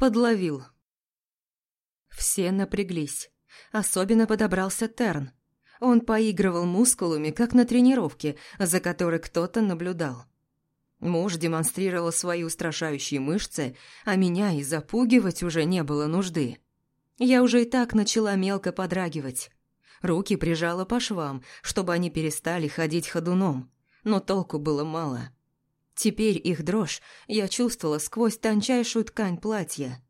Подловил. Все напряглись. Особенно подобрался Терн. Он поигрывал мускулами, как на тренировке, за которой кто-то наблюдал. Муж демонстрировал свои устрашающие мышцы, а меня и запугивать уже не было нужды. Я уже и так начала мелко подрагивать. Руки прижала по швам, чтобы они перестали ходить ходуном, но толку было мало. Теперь их дрожь я чувствовала сквозь тончайшую ткань платья.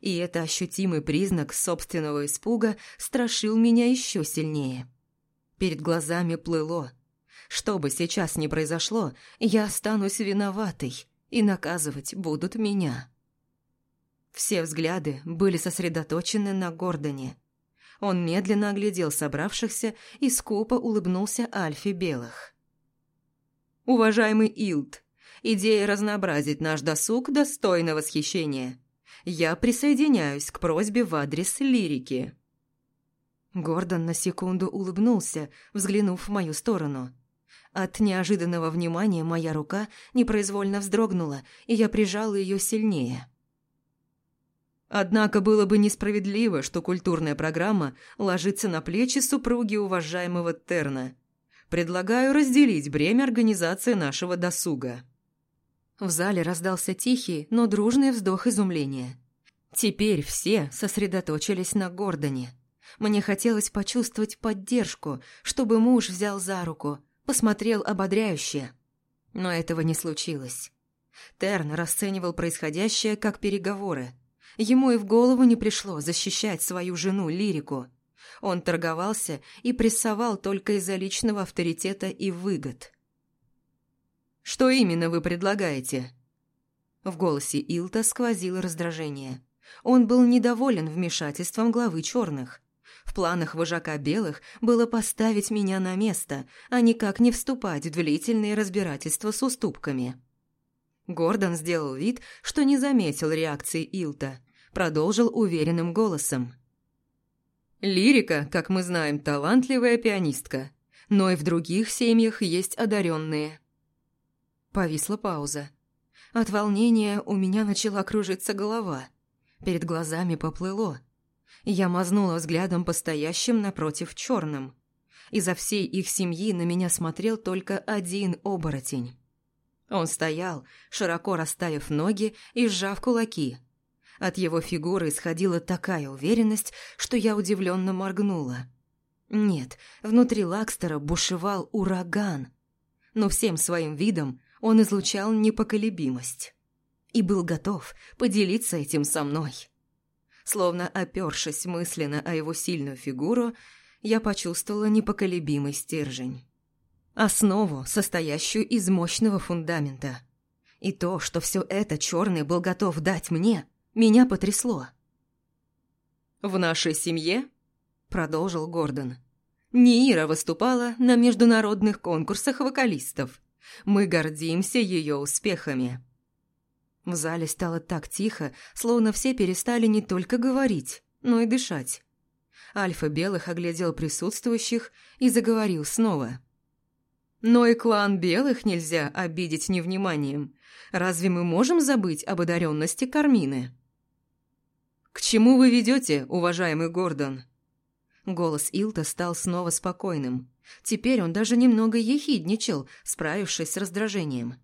И это ощутимый признак собственного испуга страшил меня еще сильнее. Перед глазами плыло. Что бы сейчас ни произошло, я останусь виноватой, и наказывать будут меня. Все взгляды были сосредоточены на Гордоне. Он медленно оглядел собравшихся и скупо улыбнулся Альфе Белых. «Уважаемый Илд, идея разнообразить наш досуг достойна восхищения. Я присоединяюсь к просьбе в адрес лирики». Гордон на секунду улыбнулся, взглянув в мою сторону. От неожиданного внимания моя рука непроизвольно вздрогнула, и я прижала ее сильнее. Однако было бы несправедливо, что культурная программа ложится на плечи супруги уважаемого Терна. Предлагаю разделить бремя организации нашего досуга. В зале раздался тихий, но дружный вздох изумления. Теперь все сосредоточились на Гордоне. Мне хотелось почувствовать поддержку, чтобы муж взял за руку, посмотрел ободряюще. Но этого не случилось. Терн расценивал происходящее как переговоры. Ему и в голову не пришло защищать свою жену Лирику. Он торговался и прессовал только из-за личного авторитета и выгод. «Что именно вы предлагаете?» В голосе Илта сквозило раздражение. Он был недоволен вмешательством главы черных. В планах вожака белых было поставить меня на место, а никак не вступать в длительные разбирательства с уступками. Гордон сделал вид, что не заметил реакции Илта, продолжил уверенным голосом. «Лирика, как мы знаем, талантливая пианистка, но и в других семьях есть одаренные». Повисла пауза. От волнения у меня начала кружиться голова. Перед глазами поплыло. Я мазнула взглядом по стоящим напротив черным. Изо всей их семьи на меня смотрел только один оборотень. Он стоял, широко расставив ноги и сжав кулаки. От его фигуры исходила такая уверенность, что я удивленно моргнула. Нет, внутри Лакстера бушевал ураган. Но всем своим видом он излучал непоколебимость. И был готов поделиться этим со мной. Словно опершись мысленно о его сильную фигуру, я почувствовала непоколебимый стержень. Основу, состоящую из мощного фундамента. И то, что все это черный был готов дать мне, меня потрясло. «В нашей семье», — продолжил Гордон, — «Ниира выступала на международных конкурсах вокалистов. Мы гордимся ее успехами». В зале стало так тихо, словно все перестали не только говорить, но и дышать. Альфа Белых оглядел присутствующих и заговорил снова. «Но и клан Белых нельзя обидеть невниманием. Разве мы можем забыть об одаренности Кармины?» «К чему вы ведете, уважаемый Гордон?» Голос Илта стал снова спокойным. Теперь он даже немного ехидничал, справившись с раздражением.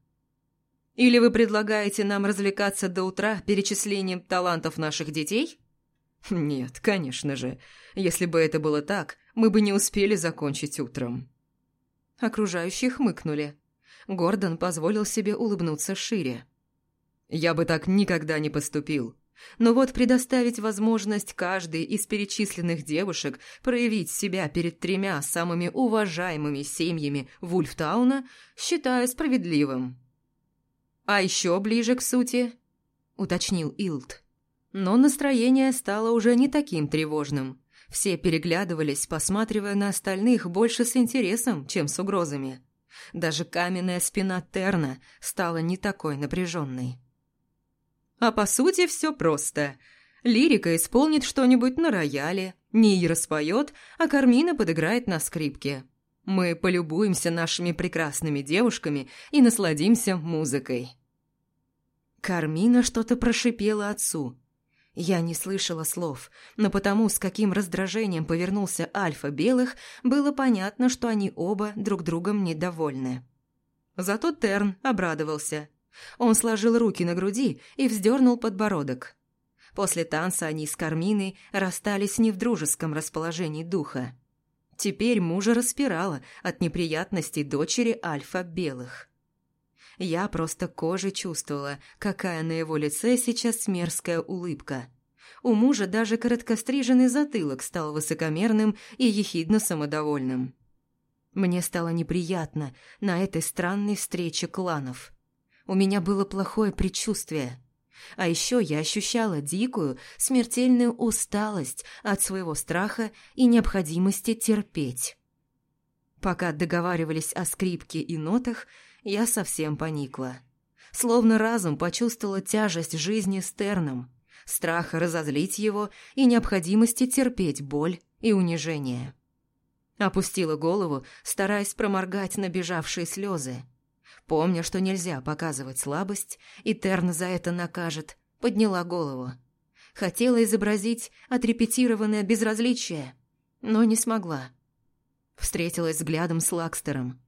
Или вы предлагаете нам развлекаться до утра перечислением талантов наших детей? Нет, конечно же. Если бы это было так, мы бы не успели закончить утром. Окружающие хмыкнули. Гордон позволил себе улыбнуться шире. Я бы так никогда не поступил. Но вот предоставить возможность каждой из перечисленных девушек проявить себя перед тремя самыми уважаемыми семьями Вульфтауна считаю справедливым. «А еще ближе к сути», – уточнил Илд. Но настроение стало уже не таким тревожным. Все переглядывались, посматривая на остальных больше с интересом, чем с угрозами. Даже каменная спина Терна стала не такой напряженной. А по сути все просто. Лирика исполнит что-нибудь на рояле, Нии споет, а Кармина подыграет на скрипке. Мы полюбуемся нашими прекрасными девушками и насладимся музыкой. Кармина что-то прошипела отцу. Я не слышала слов, но потому, с каким раздражением повернулся Альфа Белых, было понятно, что они оба друг другом недовольны. Зато Терн обрадовался. Он сложил руки на груди и вздернул подбородок. После танца они с Карминой расстались не в дружеском расположении духа. Теперь мужа распирала от неприятностей дочери Альфа Белых. Я просто кожей чувствовала, какая на его лице сейчас мерзкая улыбка. У мужа даже короткостриженный затылок стал высокомерным и ехидно самодовольным. Мне стало неприятно на этой странной встрече кланов. У меня было плохое предчувствие. А еще я ощущала дикую, смертельную усталость от своего страха и необходимости терпеть. Пока договаривались о скрипке и нотах, я совсем поникла. Словно разум почувствовала тяжесть жизни с Терном, страха разозлить его и необходимости терпеть боль и унижение. Опустила голову, стараясь проморгать набежавшие слезы. Помня, что нельзя показывать слабость, и Терн за это накажет, подняла голову. Хотела изобразить отрепетированное безразличие, но не смогла. Встретилась взглядом с Лакстером.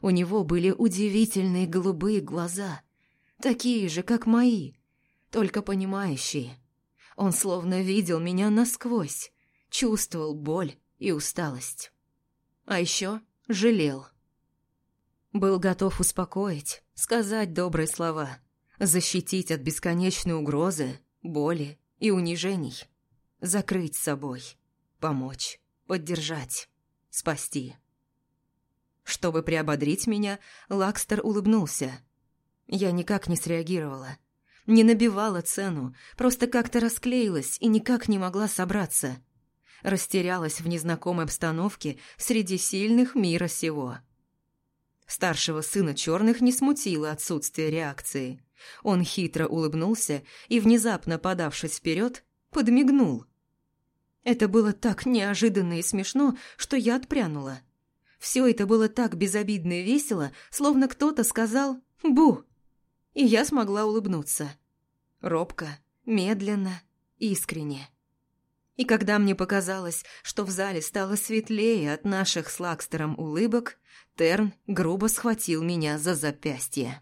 У него были удивительные голубые глаза, такие же, как мои, только понимающие. Он словно видел меня насквозь, чувствовал боль и усталость. А еще жалел. Был готов успокоить, сказать добрые слова, защитить от бесконечной угрозы, боли и унижений, закрыть собой, помочь, поддержать, спасти. Чтобы приободрить меня, Лакстер улыбнулся. Я никак не среагировала. Не набивала цену, просто как-то расклеилась и никак не могла собраться. Растерялась в незнакомой обстановке среди сильных мира сего. Старшего сына черных не смутило отсутствие реакции. Он хитро улыбнулся и, внезапно подавшись вперед, подмигнул. Это было так неожиданно и смешно, что я отпрянула. Все это было так безобидно и весело, словно кто-то сказал «Бу!» И я смогла улыбнуться. Робко, медленно, искренне. И когда мне показалось, что в зале стало светлее от наших с Лакстером улыбок, Терн грубо схватил меня за запястье.